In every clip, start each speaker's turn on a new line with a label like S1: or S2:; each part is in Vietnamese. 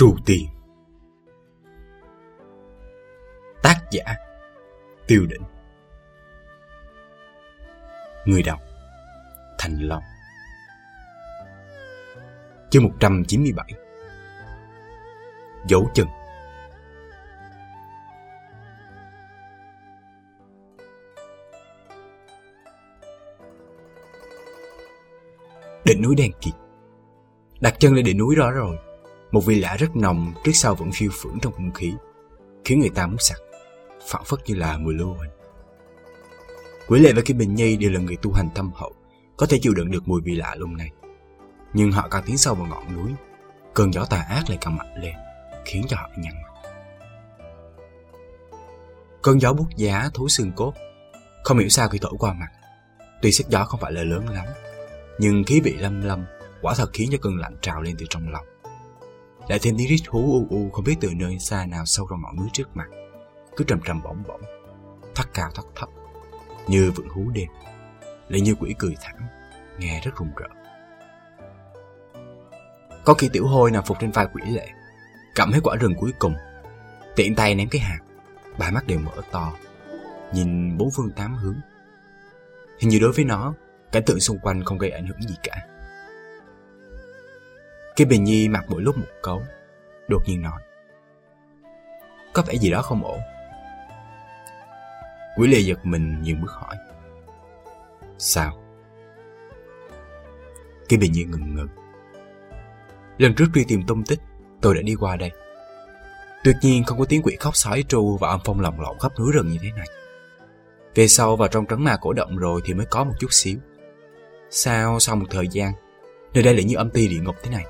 S1: Trù Tiền Tác giả, Tiêu Định. Người đọc, Thành Long. Chương 197 Dấu chân. Đỉnh núi đen kịt. Đặt chân lên đỉnh núi đó rồi. Một vị lạ rất nồng trước sau vẫn phiêu phưởng trong không khí, Khiến người ta muốn sặc phản phất như là mùi lưu hình. Quỷ lệ và Kim Bình Nhi đều là người tu hành tâm hậu, Có thể chịu đựng được mùi vị lạ lùng này. Nhưng họ càng tiến sâu vào ngọn núi, Cơn gió tà ác lại càng mạnh lên, Khiến cho họ nhăn mặt. Cơn gió bút giá thấu xương cốt, Không hiểu sao khi thổi qua mặt, Tuy sức gió không phải là lớn lắm, Nhưng khí vị lâm lâm Quả thật khiến cho cơn lạnh trào lên từ trong lòng. Lại thêm tiếng rít hú u u, Không biết từ nơi xa nào sâu trong ngọn núi trước mặt. Cứ trầm trầm bỗng bỗng Thắt cao thắt thấp, Như vượn hú đêm. Lại như quỷ cười thẳng Nghe rất rùng rợn. Có khi tiểu hôi nằm phục trên vai quỷ lệ Cầm hết quả rừng cuối cùng. Tiện tay ném cái hạt, Ba mắt đều mở to, Nhìn bốn phương tám hướng. Hình như đối với nó, Cảnh tượng xung quanh không gây ảnh hưởng gì cả. Cái bình nhi mặc mỗi lúc một cấu, Đột nhiên nói, Có vẻ gì đó không ổn. Quỷ Lê giật mình nhưng bước hỏi, Sao? Cái bình nhi ngừng ngừng, Lần trước truy tìm tung tích, Tôi đã đi qua đây. Tuyệt nhiên không có tiếng quỷ khóc sói tru Và âm phong lồng lộn khắp núi rừng như thế này. Về sau vào trong trấn ma cổ động rồi Thì mới có một chút xíu. Sao sau một thời gian, Nơi đây lại như âm ti địa ngục thế này?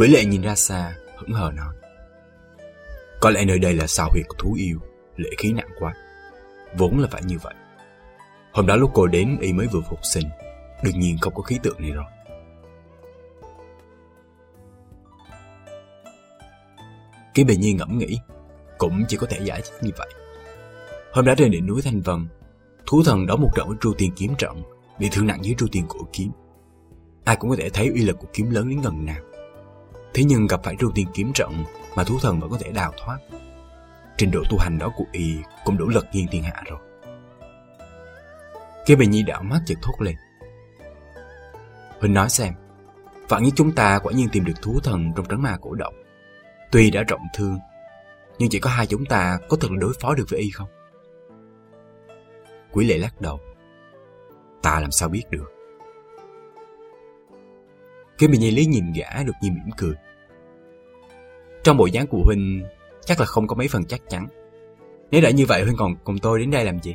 S1: Quế lệ nhìn ra xa, Hững hờ nói. Có lẽ nơi đây là sao huyệt của thú yêu, Lệ khí nặng quá. Vốn là phải như vậy. Hôm đó lúc cô đến, y mới vừa phục sinh. Đương nhiên không có khí tượng này rồi. Cái bề nhiên ngẫm nghĩ, Cũng chỉ có thể giải thích như vậy. Hôm đó trên đỉnh núi Thanh Vân, Thú thần đấu một trận với Tru Tiên kiếm trận, Bị thương nặng dưới Tru Tiên cổ kiếm. Ai cũng có thể thấy uy lực của kiếm lớn đến gần nào Thế nhưng gặp phải rưu Tiên kiếm trận Mà thú thần vẫn có thể đào thoát. Trình độ tu hành đó của y Cũng đủ lật nghiêng thiên hạ rồi. Kế bề nhi đảo mắt chợt thốt lên. Huynh nói xem, Vạn như chúng ta quả nhiên tìm được thú thần trong trấn ma cổ động. Tuy đã trọng thương, Nhưng chỉ có hai chúng ta có thực đối phó được với y không? Quý lệ lắc đầu. Ta làm sao biết được? Khi mình nhìn lý nhìn gã đột nhiên mỉm cười Trong bộ dáng của Huynh Chắc là không có mấy phần chắc chắn Nếu đã như vậy Huynh còn cùng tôi đến đây làm gì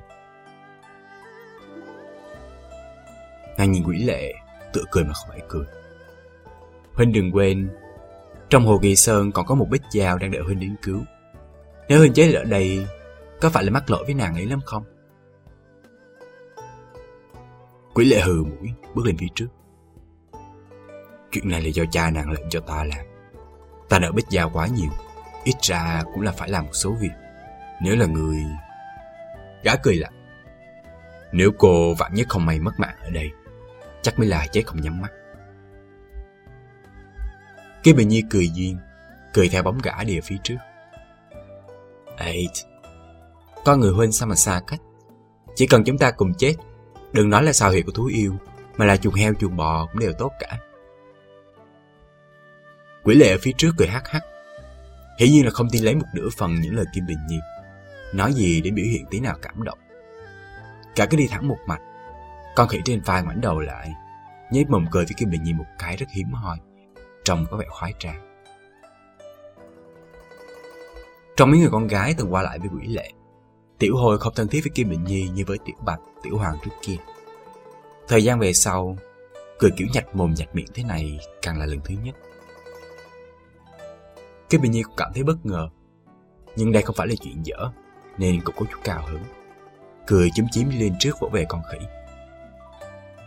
S1: Nàng nhìn quỷ lệ Tựa cười mà không phải cười Huynh đừng quên trong hồ Kỳ Sơn còn có một bích dao đang đợi Huynh đến cứu. Nếu Huynh chết ở đây, có phải là mắc lỗi với nàng ấy lắm không? Quỷ lệ hừ mũi, bước lên phía trước. Chuyện này là do cha nàng lệnh cho ta làm. Ta nợ bích gia quá nhiều, ít ra cũng là phải làm một số việc. Nếu là người... Gã cười lạnh. Nếu cô vạn nhất không may mất mạng ở đây, chắc mới là chết không nhắm mắt. Cái bình nhi cười duyên Cười theo bóng gã địa phía trước Ê Con người huynh sao mà xa cách Chỉ cần chúng ta cùng chết Đừng nói là sao huyệt của thú yêu Mà là chuồng heo chuồng bò cũng đều tốt cả Quỷ lệ ở phía trước cười hắc hắc Hiển nhiên là không tin lấy một nửa phần những lời Kim Bình Nhi Nói gì để biểu hiện tí nào cảm động Cả cứ đi thẳng một mạch Con khỉ trên vai ngoảnh đầu lại Nhếch mồm cười với Kim Bình Nhi một cái rất hiếm hoi trông có vẻ khoái trang. Trong mấy người con gái từng qua lại với quỷ lệ, Tiểu Hồi không thân thiết với Kim Bình Nhi như với Tiểu Bạch, Tiểu Hoàng trước kia. Thời gian về sau, cười kiểu nhạch mồm nhạch miệng thế này càng là lần thứ nhất. Kim Bình Nhi cũng cảm thấy bất ngờ, nhưng đây không phải là chuyện dở, nên cũng có chút cao hứng. Cười chúm chím lên trước vỗ về con khỉ.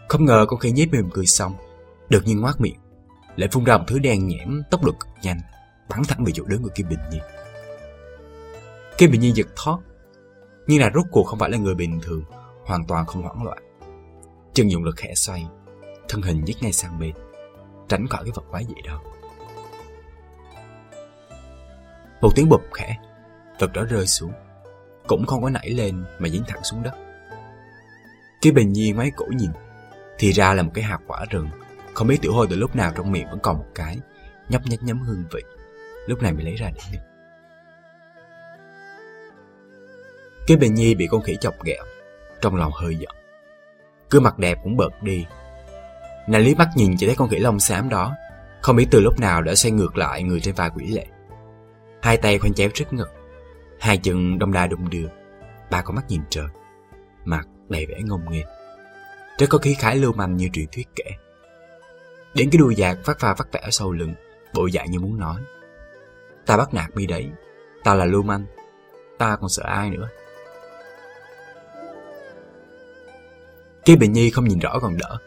S1: Không ngờ con khỉ nhếch mềm cười xong, đột nhiên ngoác miệng, lại phun ra một thứ đen nhẽm tốc độ cực nhanh bắn thẳng về chỗ đứng của Kim Bình Nhi. Kim Bình Nhi giật thót, nhưng là rốt cuộc không phải là người bình thường, hoàn toàn không hoảng loạn. Chân dụng lực khẽ xoay, thân hình nhích ngay sang bên, tránh khỏi cái vật quái dị đó. Một tiếng bụp khẽ, vật đó rơi xuống. Cũng không có nảy lên mà dính thẳng xuống đất. Cái bình nhi ngoái cổ nhìn, thì ra là một cái hạt quả rừng. Không biết tiểu hôi từ lúc nào trong miệng vẫn còn một cái, nhấp nhấp nhấm hương vị. Lúc này mới lấy ra để nhìn. Cái bình nhi bị con khỉ chọc ghẹo, trong lòng hơi giận. Cứ mặt đẹp cũng bợt đi. Nàng lý mắt nhìn chỉ thấy con khỉ lông xám đó, không biết từ lúc nào đã xoay ngược lại người trên vai quỷ lệ. Hai tay khoanh chéo trước ngực, hai chân đông đa đung đưa, ba con mắt nhìn trời, mặt đầy vẻ ngông nghênh. Rất có khí khái lưu manh như truyền thuyết kể. Đến cái đuôi giạc phát pha vắt vẽ ở sau lưng, bộ dạng như muốn nói. Ta bắt nạt mi đấy, ta là lưu manh, ta còn sợ ai nữa. cái Bình Nhi không nhìn rõ còn đỡ,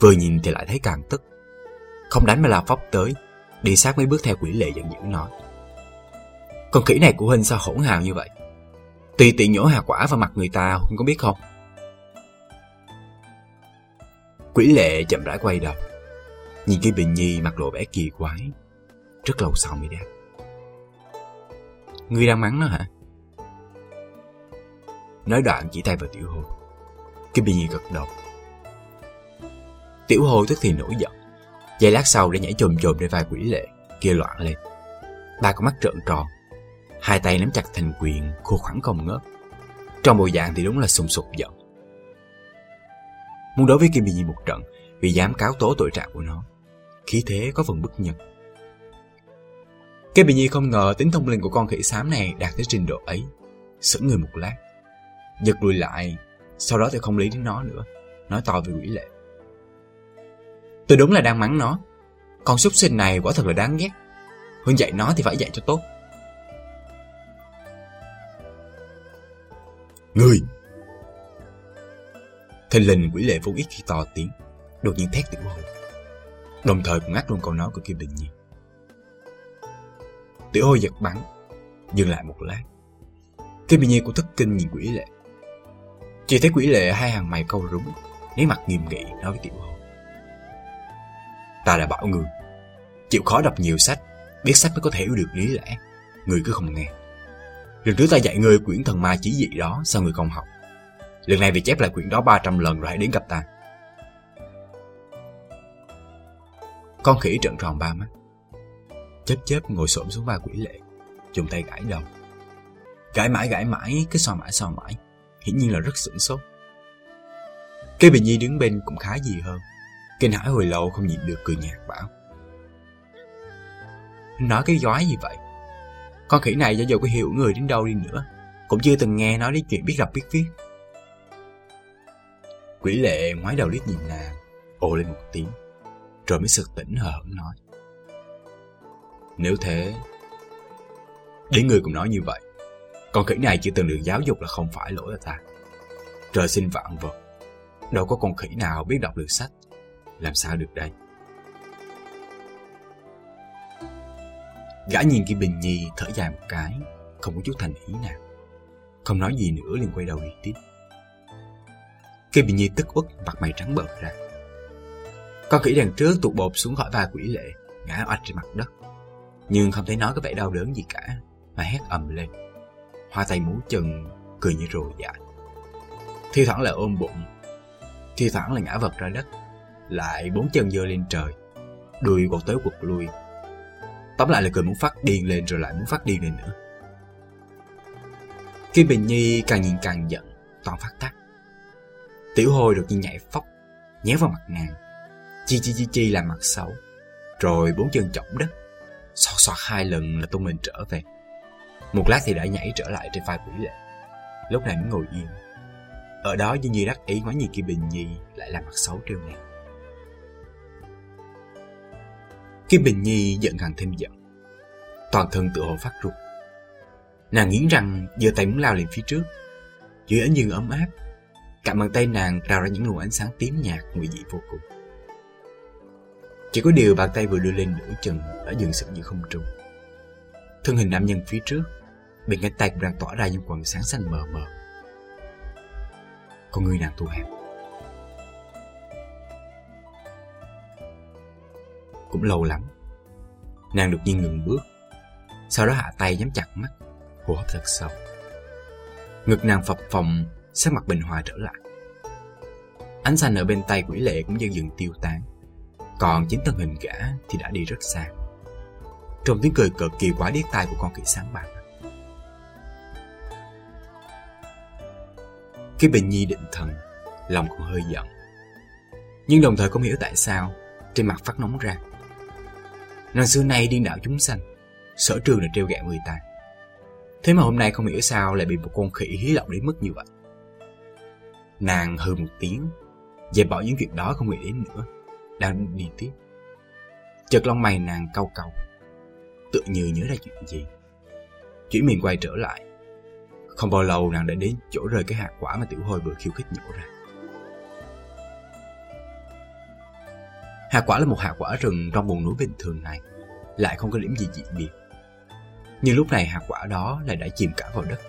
S1: vừa nhìn thì lại thấy càng tức. Không đánh mà là phóc tới, đi sát mấy bước theo quỷ lệ giận dữ nói. Con khỉ này của Huynh sao hỗn hào như vậy? Tùy tiện nhổ hạt quả vào mặt người ta, Huynh có biết không? Quỷ lệ chậm rãi quay đầu, nhìn cái Bình Nhi mặt lộ vẻ kỳ quái. Rất lâu sau mới đáp. Ngươi đang mắng nó hả? Nói đoạn chỉ tay vào tiểu hồ. cái Bình Nhi gật đầu. Tiểu hồ tức thì nổi giận. Giây lát sau đã nhảy chồm chồm lên vai quỷ lệ, kia loạn lên. Ba con mắt trợn tròn, hai tay nắm chặt thành quyền, khô khoắn không ngớt. Trong bộ dạng thì đúng là sùng sục giận. Muốn đối với Kim Bình Nhi một trận vì dám cáo tố tội trạng của nó. Khí thế có phần bức nhân. Kim Bình Nhi không ngờ tính thông linh của con khỉ xám này đạt tới trình độ ấy. Sững người một lát. Giật lùi lại sau đó thì không lý đến nó nữa Nói to về quỷ lệ Tôi đúng là đang mắng nó Con súc sinh này quả thật là đáng ghét Hơn dạy nó thì phải dạy cho tốt Thình lình quỷ lệ vô ích khi to tiếng Đột nhiên thét tiểu hồi. Đồng thời cũng ngắt luôn câu nói của Kim Đình Nhi Tiểu hồi giật bắn Dừng lại một lát Kim Đình Nhi cũng thất kinh nhìn quỷ lệ chỉ thấy quỷ lệ hai hàng mày câu rúng, nét mặt nghiêm nghị nói với tiểu hồi. Ta đã bảo người, chịu khó đọc nhiều sách, biết sách mới có thể hiểu được lý lẽ. Người cứ không nghe. Lần trước ta dạy người quyển thần ma chỉ dị đó, sao người không học? Lần này vì chép lại quyển đó 300 lần rồi hãy đến gặp ta. Con khỉ trợn tròn ba mắt. Chớp chớp ngồi xổm xuống ba quỷ lệ, dùng tay gãi đầu. Gãi mãi gãi mãi, cứ so mãi so mãi hiển nhiên là rất sửng sốt. Cây Bình Nhi đứng bên cũng khá gì hơn. Kinh hãi hồi lâu không nhịn được cười nhạt bảo. Nói cái giói gì vậy? Con khỉ này cho dù có hiểu người đến đâu đi nữa, cũng chưa từng nghe nói đến chuyện biết đọc biết viết. Quỷ lệ ngoái đầu liếc nhìn nàng, ồ lên một tiếng, rồi mới sực tỉnh hờ hững nói. Nếu thế, đến người cũng nói như vậy, con khỉ này chưa từng được giáo dục là không phải lỗi của ta. Trời sinh vạn vật. Đâu có con khỉ nào biết đọc được sách. Làm sao được đây? Gã nhìn Kim Bình Nhi thở dài một cái, không có chút thành ý nào. Không nói gì nữa liền quay đầu đi tiếp. Kim Bình Nhi tức uất mặt mày trắng bợt ra. Con khỉ đằng trước tụt bột xuống khỏi vai quỷ lệ, ngã oạch trên mặt đất. Nhưng không thấy nó có vẻ đau đớn gì cả, mà hét ầm lên hoa tay múa chân, cười như rồ dại. Thi thoảng là ôm bụng, thi thoảng là ngã vật ra đất, lại bốn chân dơ lên trời, đuôi quật tới quật lui. Tóm lại là cười muốn phát điên lên rồi lại muốn phát điên lên nữa. Khi Bình Nhi càng nhìn càng giận, toàn phát tắc. Tiểu hôi đột nhiên nhảy phóc, nhéo vào mặt nàng. Chi chi chi chi làm mặt xấu, rồi bốn chân chỏng đất. Xoạt xoạt hai lần là tụi mình trở về. Một lát thì đã nhảy trở lại trên vai quỷ lệ Lúc này mới ngồi yên Ở đó như như đắc ý ngoái nhìn Kim Bình Nhi Lại làm mặt xấu trêu nàng Kim Bình Nhi giận càng thêm giận Toàn thân tự hồ phát ruột Nàng nghiến răng giơ tay muốn lao lên phía trước Dưới ánh dương ấm áp Cạnh bàn tay nàng trào ra những luồng ánh sáng tím nhạt nguy dị vô cùng. Chỉ có điều bàn tay vừa đưa lên nửa chừng đã dừng sự như không trung. Thân hình nam nhân phía trước Bên cánh tay cũng đang tỏa ra những quần sáng xanh mờ mờ. Con người nàng thu hẹp Cũng lâu lắm Nàng đột nhiên ngừng bước Sau đó hạ tay nhắm chặt mắt, hô hấp thật sâu. Ngực nàng phập phồng, sắc mặt bình hòa trở lại. Ánh xanh ở bên tay quỷ lệ cũng dần dần tiêu tán. Còn chính thân hình gã thì đã đi rất xa. Trong tiếng cười cực kỳ quá điếc tai của con kỳ sáng bạc. Cái bình nhi định thần, lòng cũng hơi giận. Nhưng đồng thời không hiểu tại sao, trên mặt phát nóng ra. Nàng xưa nay điên đảo chúng sanh, sở trường là treo gẹo người ta. Thế mà hôm nay không hiểu sao lại bị một con khỉ hí lộng đến mức như vậy. Nàng hừ một tiếng, dẹp bỏ những chuyện đó không nghĩ đến nữa, đang đi tiếp. Chợt lông mày nàng cau cau, tự như nhớ ra chuyện gì. Chuyển miệng quay trở lại. Không bao lâu nàng đã đến chỗ rơi cái hạt quả mà tiểu hồi vừa khiêu khích nhổ ra. Hạt quả là một hạt quả rừng trong vùng núi bình thường này, lại không có điểm gì dị biệt. Nhưng lúc này hạt quả đó lại đã chìm cả vào đất,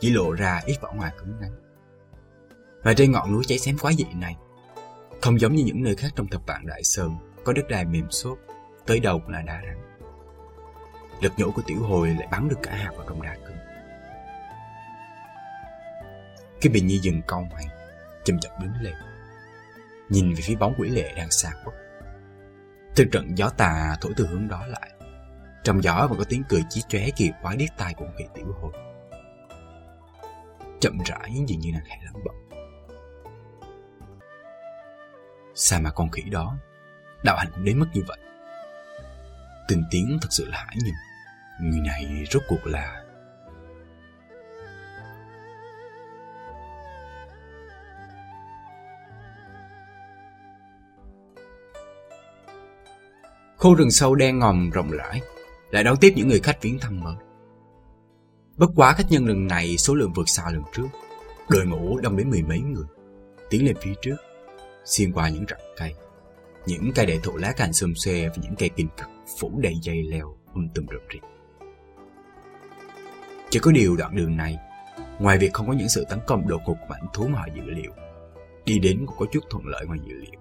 S1: chỉ lộ ra ít vỏ ngoài cứng ngắn. Và trên ngọn núi cháy xém quá dị này, không giống như những nơi khác trong thập vạn đại sơn, có đất đai mềm xốp, tới đầu là đá rắn. Lực nhổ của tiểu hồi lại bắn được cả hạt vào trong đá cứng. Cái bình nhi dừng câu hoàng, chậm chậm đứng lên nhìn về phía bóng quỷ lệ đang xa khuất. Từ trận gió tà thổi từ hướng đó lại. Trong gió vẫn có tiếng cười chí chóe kỳ quái điếc tai của vị tiểu hồi. Chậm rãi dường như nàng khẽ lắm bẩm. Sao mà con khỉ đó, đạo hành cũng đến mức như vậy? Tình tiếng thật sự là hãi nhìn. Người này rốt cuộc là Khu rừng sâu đen ngòm rộng rãi, lại đón tiếp những người khách viếng thăm mới. Bất quá khách nhân lần này số lượng vượt xa lần trước, đội ngũ đông đến mười mấy người, tiến lên phía trước, xuyên qua những rặng cây. Những cây đại thụ lá cành xum xuê và những cây kinh cực phủ đầy dây leo um tùm rậm rịt. Chỉ có điều đoạn đường này, ngoài việc không có những sự tấn công đột ngột của mảnh thú mà họ dự liệu, đi đến cũng có chút thuận lợi ngoài dự liệu.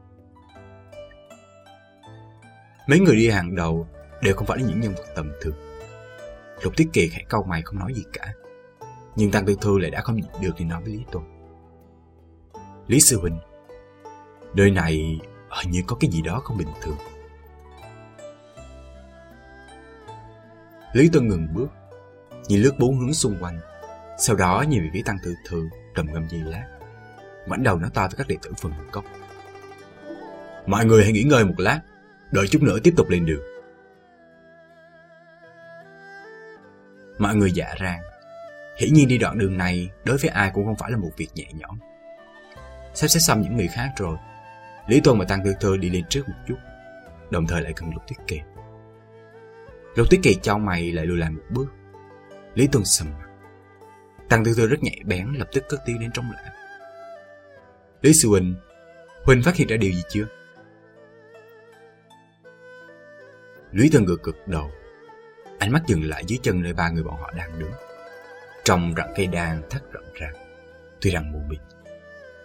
S1: Mấy người đi hàng đầu đều không phải là những nhân vật tầm thường. Lục Tiết Kiệt khẽ câu mày không nói gì cả. Nhưng Tăng Tư Thư lại đã không nhịn được thì nói với Lý Tuần. Lý Sư Huynh, đời này hình như có cái gì đó không bình thường. Lý Tuân ngừng bước, nhìn lướt bốn hướng xung quanh, sau đó nhìn về phía Tăng tự thượng trầm ngâm giây lát. Mảnh đầu nói to với các đệ tử phần cốc. Mọi người hãy nghỉ ngơi một lát, đợi chút nữa tiếp tục lên đường. Mọi người dạ ràng, hiển nhiên đi đoạn đường này đối với ai cũng không phải là một việc nhẹ nhõm. Sắp xếp xong những người khác rồi, Lý Tuân và Tăng Tư Thư đi lên trước một chút, đồng thời lại gần Lục Tuyết Kỳ. Lục Tuyết Kỳ cho mày lại lùi lại một bước. Lý Tuân sầm mặt. Tăng Tư Thư rất nhạy bén lập tức cất tiếng đến trong lại. Lý Sư Huỳnh, Huỳnh phát hiện ra điều gì chưa? Lý Tuân Ngược cực đầu. Ánh mắt dừng lại dưới chân nơi ba người bọn họ đang đứng. Trong rặng cây đàn thắt rộng ra. Tuy rằng mù mịt,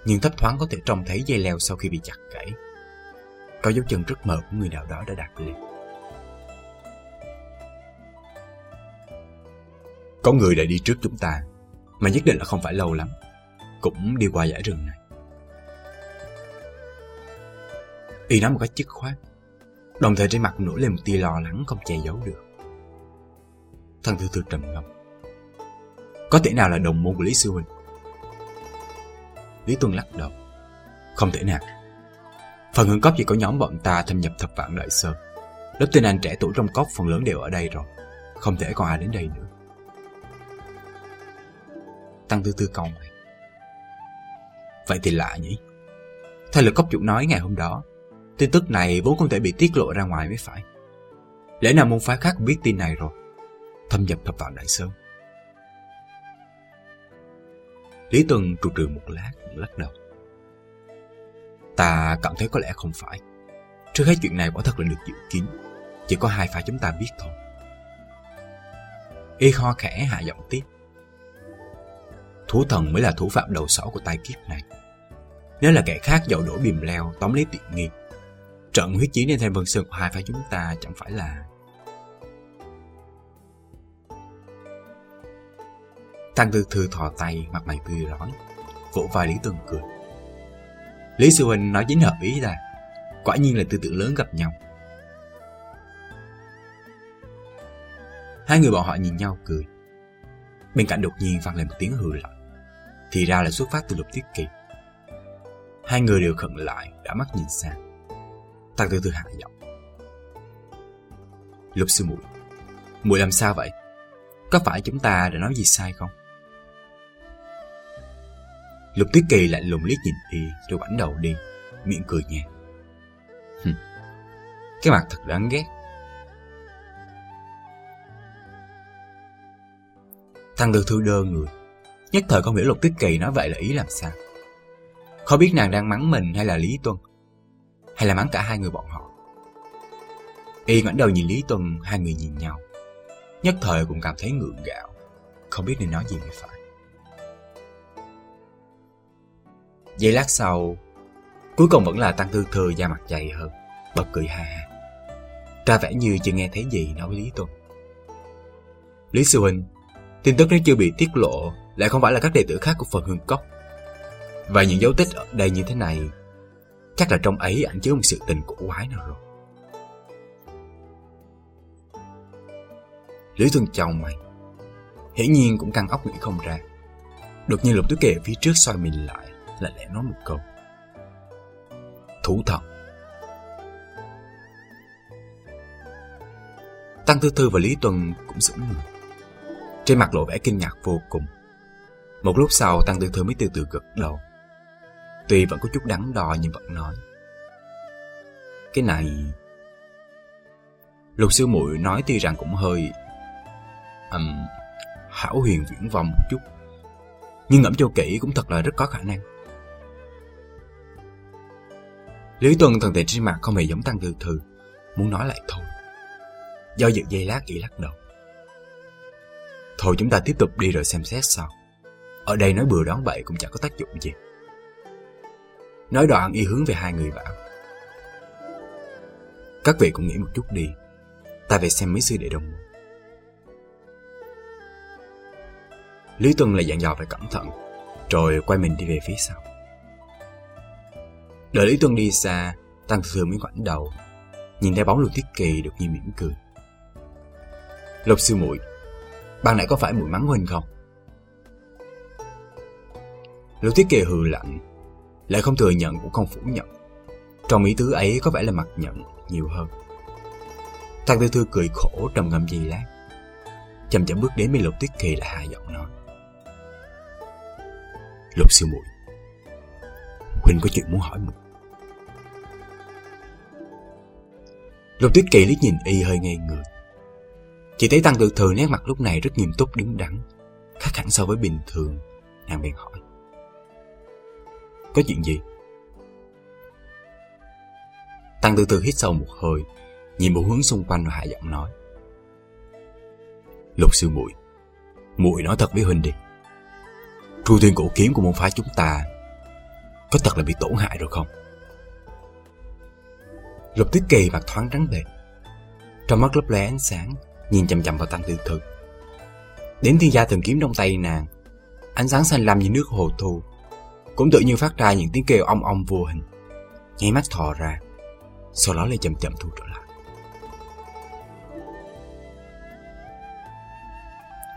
S1: nhưng thấp thoáng có thể trông thấy dây leo sau khi bị chặt gãy. Có dấu chân rất mờ của người nào đó đã đặt lên. Có người đã đi trước chúng ta, mà nhất định là không phải lâu lắm. Cũng đi qua dãy rừng này. Y nói một cách dứt khoát Đồng thời trên mặt nổi lên một tia lo lắng không che giấu được. Thần thư thư trầm ngâm. Có thể nào là đồng môn của Lý Sư Huynh? Lý Tuân lắc đầu. Không thể nào. Phần hướng cốc chỉ có nhóm bọn ta thâm nhập thập vạn đại sơn. Lớp tên anh trẻ tuổi trong cốc phần lớn đều ở đây rồi. Không thể còn ai đến đây nữa. Tăng Tư Tư câu mày. Vậy thì lạ nhỉ? Theo lời cốc chủ nói ngày hôm đó, Tin tức này vốn không thể bị tiết lộ ra ngoài mới phải. Lẽ nào môn phái khác biết tin này rồi? Thâm nhập thập vạn đại sơn. Lý Tuân trụ trừ một lát, lắc đầu. Ta cảm thấy có lẽ không phải. Trước hết chuyện này quả thật là được dự kiến. Chỉ có hai phái chúng ta biết thôi. Y kho khẽ hạ giọng tiếp. Thú thần mới là thủ phạm đầu sỏ của tai kiếp này. Nếu là kẻ khác dậu đổ bìm leo tóm lấy tiện nghi Trận huyết chiến trên thanh vân sơn của hai phái chúng ta chẳng phải là... Tăng Tư Thư thò tay, mặt mày tươi rói, vỗ vai Lý Tuân cười. Lý Sư Huynh nói chính hợp ý ra, quả nhiên là tư tưởng lớn gặp nhau. Hai người bọn họ nhìn nhau cười. Bên cạnh đột nhiên vang lên một tiếng hừ lạnh. Thì ra là xuất phát từ lục tiết kỳ. Hai người đều khẩn lại, đã mắt nhìn sang. Tăng Tư Thư hạ giọng. Lục sư muội muội làm sao vậy? Có phải chúng ta đã nói gì sai không? Lục Tuyết Kỳ lạnh lùng liếc nhìn y rồi ngoảnh đầu đi, miệng cười nhẹ. cái mặt thật đáng ghét. Thằng được Thư đơ người, nhất thời không hiểu Lục Tuyết Kỳ nói vậy là ý làm sao. Không biết nàng đang mắng mình hay là Lý Tuân, hay là mắng cả hai người bọn họ. Y ngoảnh đầu nhìn Lý Tuân, hai người nhìn nhau. Nhất thời cũng cảm thấy ngượng gạo, không biết nên nói gì mới phải. Giây lát sau, cuối cùng vẫn là Tăng Tư thừa da mặt dày hơn, bật cười ha ha. Ra vẻ như chưa nghe thấy gì nói với Lý Tuân. Lý Sư Huynh, tin tức nếu chưa bị tiết lộ lại không phải là các đệ tử khác của phần hương cốc. Và những dấu tích ở đây như thế này, chắc là trong ấy ảnh chứa một sự tình cổ quái nào rồi. Lý Tuân chồng mày. Hiển nhiên cũng căng óc nghĩ không ra. Đột nhiên lục túi kề phía trước xoay mình lại, lạnh lẽ nói một câu. Thủ thần Tăng Tư Thư và Lý Tuân cũng sững người. Trên mặt lộ vẻ kinh ngạc vô cùng. Một lúc sau Tăng Tư Thư mới từ từ gật đầu. Tuy vẫn có chút đắn đo nhưng vẫn nói. Cái này... Lục sư muội nói tuy rằng cũng hơi um, hảo huyền viễn vọng một chút. Nhưng ngẫm cho kỹ cũng thật là rất có khả năng. Lý Tuân thần tình trên mặt không hề giống tăng Thư thư, muốn nói lại thôi. Do dự dây lát ý lắc đầu. Thôi chúng ta tiếp tục đi rồi xem xét sau. Ở đây nói bừa đón bậy cũng chẳng có tác dụng gì. Nói đoạn y hướng về hai người bảo. Các vị cũng nghĩ một chút đi. Ta về xem mấy sư đệ đồng môn. Lý Tuân lại dặn dò phải cẩn thận, rồi quay mình đi về phía sau. Đợi Lý Tuân đi xa, Tăng Thừa mới ngoảnh đầu, nhìn thấy bóng Lục Tiết Kỳ được nhiên mỉm cười. Lục sư muội, ban nãy có phải mũi mắng huynh không? Lục Tiết Kỳ hừ lạnh, lại không thừa nhận cũng không phủ nhận. Trong ý tứ ấy có vẻ là mặt nhận nhiều hơn. Tăng Tư Thư cười khổ trầm ngâm gì lát, chậm chậm bước đến bên Lục Tuyết Kỳ là hạ giọng nói. Lục sư muội Huynh có chuyện muốn hỏi một Lục tuyết kỳ liếc nhìn y hơi ngây người Chỉ thấy tăng tự thừa nét mặt lúc này rất nghiêm túc đứng đắn, Khác hẳn so với bình thường, Nàng bèn hỏi Có chuyện gì? Tăng từ từ hít sâu một hơi, Nhìn một hướng xung quanh và hạ giọng nói Lục sư muội muội nói thật với huynh đi Tru thiên cổ kiếm của môn phái chúng ta Có thật là bị tổn hại rồi không? Lục tuyết kỳ mặt thoáng trắng bệch. Trong mắt lấp lóe ánh sáng, Nhìn chậm chậm vào tăng tự thực. Đến thiên gia thần kiếm trong tay nàng, Ánh sáng xanh lam như nước hồ thu, Cũng tự nhiên phát ra những tiếng kêu ong ong vô hình. Nháy mắt thò ra, Sau đó lại chậm chậm thu trở lại.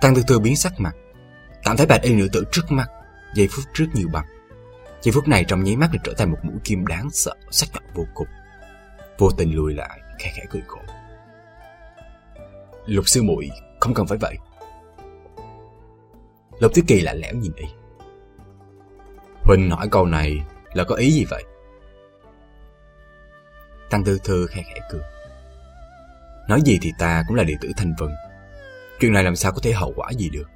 S1: Tăng tự thư biến sắc mặt, Cảm thấy bạch y nữ tử trước mắt, Giây phút trước nhiều bằng Giây phút này trong nháy mắt được trở thành một mũi kim đáng sợ, Sắc nhọn vô cùng. Vô tình lùi lại khẽ khẽ cười khổ. Lục sư muội không cần phải vậy. Lục tiết Kỳ lạnh lẽo nhìn y. Huỳnh hỏi câu này là có ý gì vậy? Tăng Tư Thư khẽ khẽ cười. Nói gì thì ta cũng là đệ tử thành vân. Chuyện này làm sao có thể hậu quả gì được?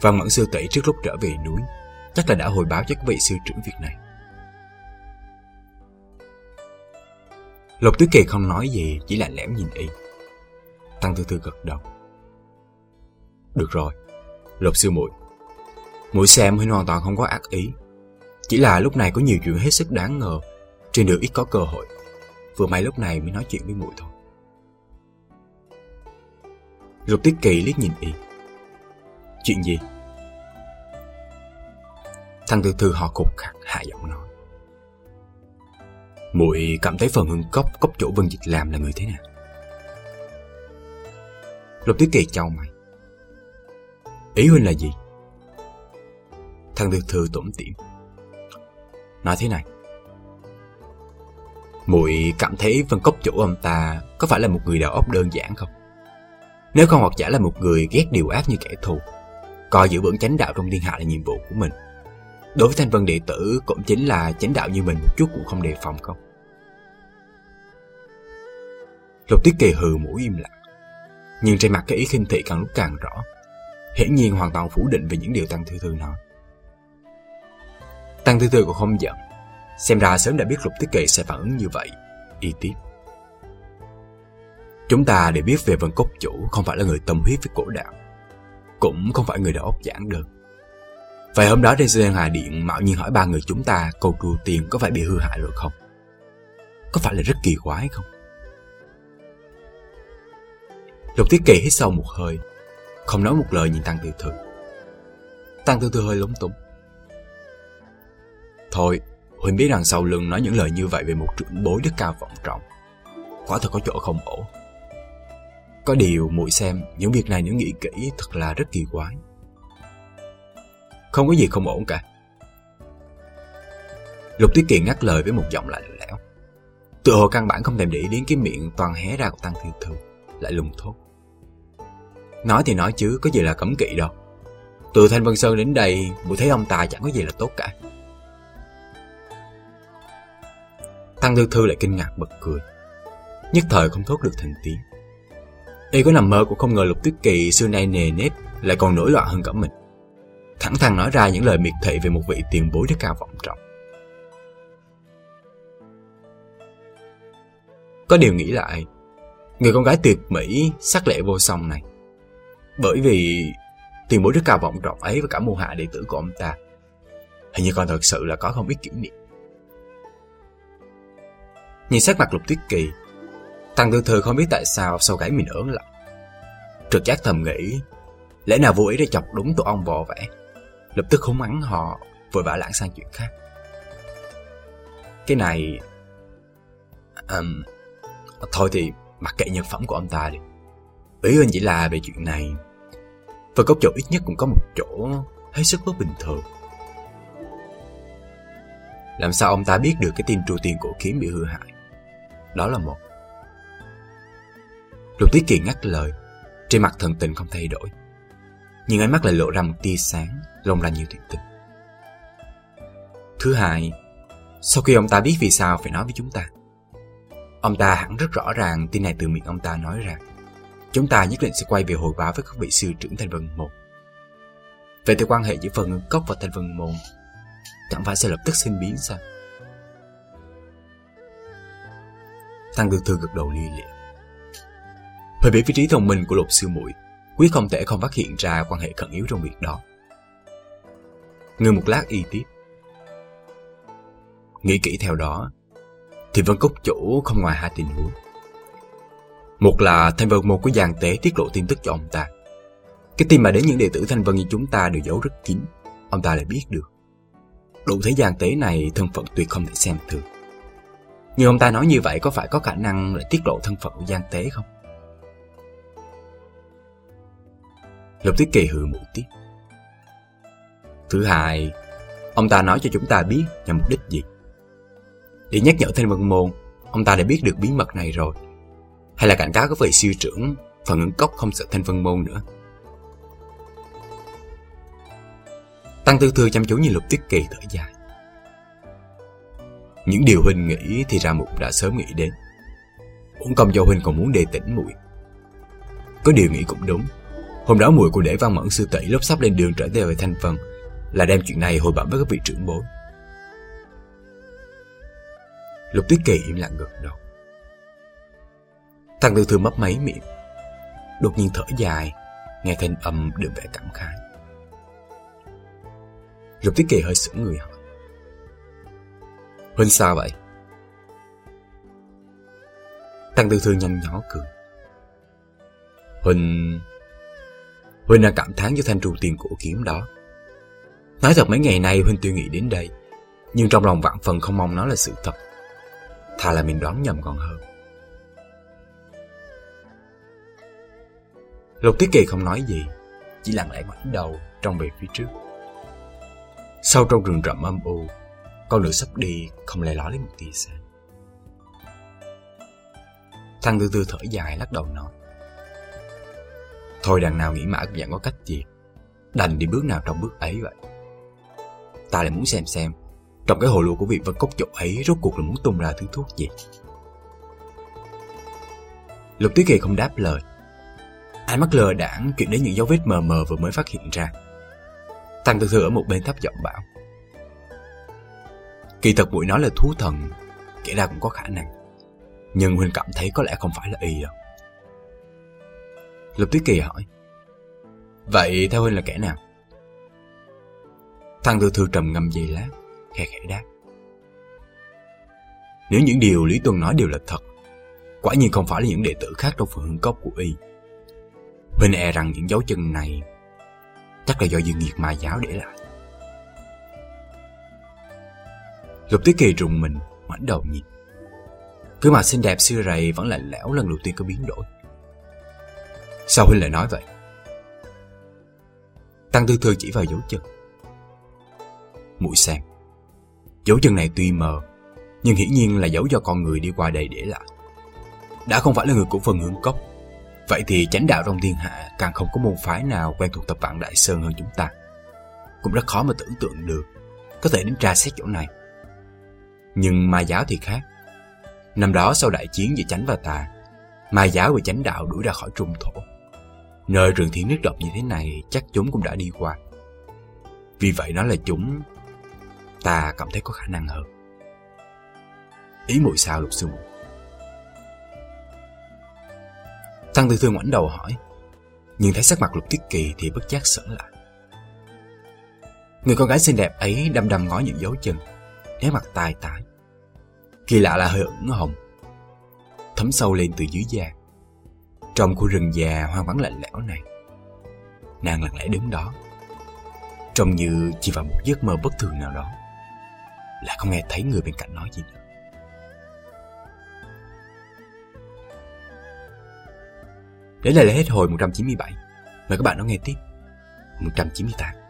S1: Văn Mẫn sư tỷ trước lúc trở về núi, Chắc là đã hồi báo cho các vị sư trưởng việc này. Lục Tứ Kỳ không nói gì, Chỉ là lẻm nhìn y. Tăng Thư Thư gật đầu. Được rồi, Lục sư muội. Muội xem huynh hoàn toàn không có ác ý. Chỉ là lúc này có nhiều chuyện hết sức đáng ngờ, Trên đường ít có cơ hội. Vừa may lúc này mới nói chuyện với muội thôi. Lục Tiết Kỳ liếc nhìn y. Chuyện gì? Thằng từ từ họ cục khặt hạ giọng nói. Muội cảm thấy phần hương cốc cốc chỗ Vân Dịch làm là người thế nào? Lục Tuyết Kỳ chau mày. Ý huynh là gì? Thằng được thư tủm tỉm. Nói thế này. Muội cảm thấy Vân Cốc chỗ ông ta có phải là một người đầu óc đơn giản không? Nếu không hoặc giả là một người ghét điều ác như kẻ thù, coi giữ vững chánh đạo trong thiên hạ là nhiệm vụ của mình. Đối với thanh vân đệ tử cũng chính là chánh đạo như mình một chút cũng không đề phòng không? Lục tuyết Kỳ hừ mũi im lặng, nhưng trên mặt cái ý khinh thị càng lúc càng rõ. Hiển nhiên hoàn toàn phủ định về những điều Tăng Thư Thư nói. Tăng Thư Thư cũng không giận, xem ra sớm đã biết Lục tuyết Kỳ sẽ phản ứng như vậy. Y tiếp. Chúng ta đều biết về Vân Cốc Chủ không phải là người tâm huyết với cổ đạo, cũng không phải người đầu óc giảng đơn. Vậy hôm đó trên Sơn Hà Điện mạo nhiên hỏi ba người chúng ta cầu trù tiền có phải bị hư hại rồi không? Có phải là rất kỳ quái không? Lục Tiết Kỳ hít sâu một hơi, không nói một lời nhìn Tăng Tiểu Thư. Tăng Tiểu Thư hơi lúng túng. Thôi, Huỳnh biết rằng sau lưng nói những lời như vậy về một trưởng bối đức cao vọng trọng. Quả thật có chỗ không ổn. Có điều muội xem những việc này nếu nghĩ kỹ thật là rất kỳ quái. Không có gì không ổn cả. Lục Tuyết Kỳ ngắt lời với một giọng lạnh lẽo. Tự hồ căn bản không thèm để ý đến cái miệng toàn hé ra của Tăng Thiên Thư, lại lùng thốt. Nói thì nói chứ, có gì là cấm kỵ đâu. Từ Thanh Vân Sơn đến đây, Mùi thấy ông ta chẳng có gì là tốt cả. Tăng Thư Thư lại kinh ngạc bật cười. Nhất thời không thốt được thành tiếng. Y có nằm mơ cũng không ngờ Lục Tuyết Kỳ xưa nay nề nếp lại còn nổi loạn hơn cả mình. Thẳng thắn nói ra những lời miệt thị về một vị tiền bối đức cao vọng trọng. Có điều nghĩ lại, người con gái tuyệt mỹ, sắc lệ vô song này. Bởi vì tiền bối đức cao vọng trọng ấy và cả môn hạ đệ tử của ông ta, hình như còn thật sự là có không ít kỷ niệm. Nhìn sắc mặt lục tuyết kỳ, Thằng Tư Thư không biết tại sao sau gáy mình ớn lạnh. Trực giác thầm nghĩ, lẽ nào vô ý để chọc đúng tụi ông vò vẽ. Lập tức không mắng họ, vội vã lãng sang chuyện khác. Cái này... Um, thôi thì mặc kệ nhân phẩm của ông ta đi. Ý anh chỉ là về chuyện này. Và cốc chỗ ít nhất cũng có một chỗ hết sức bất bình thường. Làm sao ông ta biết được cái tin tru tiền cổ kiếm bị hư hại? Đó là một. Lục Tiết Kỳ ngắt lời, trên mặt thần tình không thay đổi. Nhưng ánh mắt lại lộ ra một tia sáng, long lanh như tuyệt tình. Thứ hai, sau khi ông ta biết vì sao phải nói với chúng ta, ông ta hẳn rất rõ ràng tin này từ miệng ông ta nói ra. Chúng ta nhất định sẽ quay về hồi báo với các vị sư trưởng Thanh Vân Môn. Vậy thì quan hệ giữa phần ngân cốc và Thanh Vân Môn chẳng phải sẽ lập tức sinh biến sao? Tăng Tư Thư gật đầu lia lịa. Hơi biết vị trí thông minh của lục sư muội quyết không thể không phát hiện ra quan hệ khẩn yếu trong việc đó. Ngừng một lát y tiếp. Nghĩ kỹ theo đó, thì Vân Cúc chủ không ngoài hai tình huống. Một là Thanh Vân một của giang tế tiết lộ tin tức cho ông ta. Cái tin mà đến những đệ tử Thanh Vân như chúng ta đều giấu rất kín, ông ta lại biết được. Đủ thấy giang tế này thân phận tuyệt không thể xem thường. Nhưng ông ta nói như vậy có phải có khả năng lại tiết lộ thân phận của giang tế không? Lục tiết Kỳ hừ mũi tiếng. Thứ hai, ông ta nói cho chúng ta biết nhằm mục đích gì. Để nhắc nhở Thanh Vân Môn, ông ta đã biết được bí mật này rồi. Hay là cảnh cáo có vị siêu trưởng, phần ứng cốc không sợ Thanh Vân Môn nữa. Tăng Tư Thư chăm chú nhìn Lục tiết Kỳ thở dài. Những điều Huynh nghĩ thì ra Mục đã sớm nghĩ đến. Uống công do Huynh còn muốn đề tỉnh muội Có điều nghĩ cũng đúng. Hôm đó mùi của để văn mẫn sư tỷ lúc sắp lên đường trở về Thanh Vân là đem chuyện này hồi bẩm với các vị trưởng bối. Lục Tuyết Kỳ im lặng gật đầu. Thằng Tư Thư mấp máy miệng, đột nhiên thở dài, nghe thanh âm đượm vẻ cảm khái. Lục Tuyết Kỳ hơi sững người hỏi. Huynh sao vậy? thằng Tư Thư nhanh nhỏ cười. Huynh Huynh đang cảm thán cho thanh trù tiền cổ kiếm đó. Nói thật mấy ngày nay Huynh tuy nghĩ đến đây, nhưng trong lòng vạn phần không mong nó là sự thật. Thà là mình đoán nhầm còn hơn. Lục Tiết Kỳ không nói gì, chỉ lặng lẽ ngoảnh đầu trong về phía trước. Sau trong rừng rậm âm u, con lửa sắp đi không lè ló lấy một tia sáng. Thằng từ từ thở dài lắc đầu nói. Thôi đằng nào nghĩ mãi cũng chẳng có cách gì. Đành đi bước nào trong bước ấy vậy. Ta lại muốn xem xem, trong cái hồ lô của vị vân cốc chỗ ấy rốt cuộc là muốn tung ra thứ thuốc gì. Lục Tuyết Kỳ không đáp lời. Ánh mắt lờ đảng chuyển đến những dấu vết mờ mờ vừa mới phát hiện ra. Tăng từ thừa ở một bên thấp giọng bảo. Kỳ thật bụi nói là thú thần, kể ra cũng có khả năng. Nhưng Huynh cảm thấy có lẽ không phải là y đâu. Lục Tuyết Kỳ hỏi. Vậy theo Huynh là kẻ nào? Thằng Thư Thư trầm ngâm giây lát, khẽ khẽ đáp. Nếu những điều Lý Tuân nói đều là thật, quả nhiên không phải là những đệ tử khác trong phường hương cốc của y. Huynh e rằng những dấu chân này chắc là do dương nghiệt ma giáo để lại. Lục Tuyết Kỳ rùng mình, ngoảnh đầu nhìn. Cứ mà xinh đẹp xưa rầy vẫn lạnh lẽo lần đầu tiên có biến đổi. Sao Huynh lại nói vậy? Tăng Tư Thư chỉ vào dấu chân. Mũi xem. Dấu chân này tuy mờ, nhưng hiển nhiên là dấu do con người đi qua đây để lại. Đã không phải là người của phần hướng cốc, vậy thì chánh đạo trong thiên hạ càng không có môn phái nào quen thuộc tập vạn Đại Sơn hơn chúng ta. Cũng rất khó mà tưởng tượng được, có thể đến tra xét chỗ này. Nhưng ma giáo thì khác. Năm đó sau đại chiến giữa chánh và tà, ma giáo và chánh đạo đuổi ra khỏi trung thổ. Nơi rừng thiên nước độc như thế này chắc chúng cũng đã đi qua. Vì vậy nó là chúng ta cảm thấy có khả năng hơn. Ý mùi sao lục sư muội Tăng Tư Thương ngoảnh đầu hỏi, nhưng thấy sắc mặt lục tiết kỳ thì bất giác sững lại. Người con gái xinh đẹp ấy đăm đăm ngó những dấu chân, nét mặt tai tái. Kỳ lạ là hơi ửng hồng, thấm sâu lên từ dưới da. Trong khu rừng già hoang vắng lạnh lẽo này, nàng lặng lẽ đứng đó, trông như chỉ vào một giấc mơ bất thường nào đó, lại không nghe thấy người bên cạnh nói gì nữa. Đấy là hết hồi 197. Mời các bạn đón nghe tiếp 198.